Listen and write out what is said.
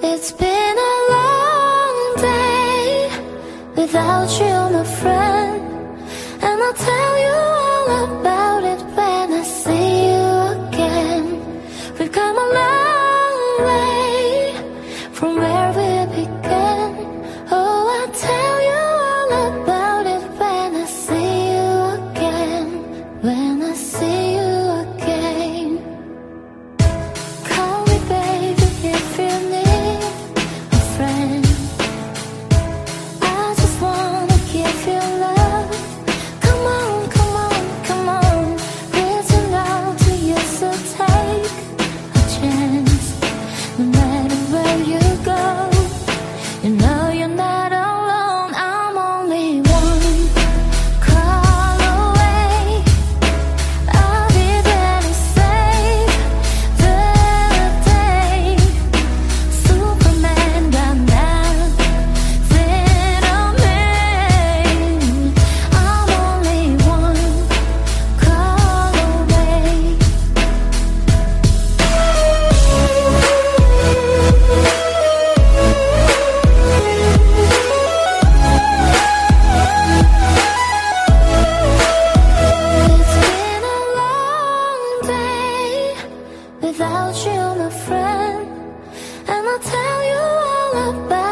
It's been a long day without you, my friend. without you, my friend. And I'll tell you all about.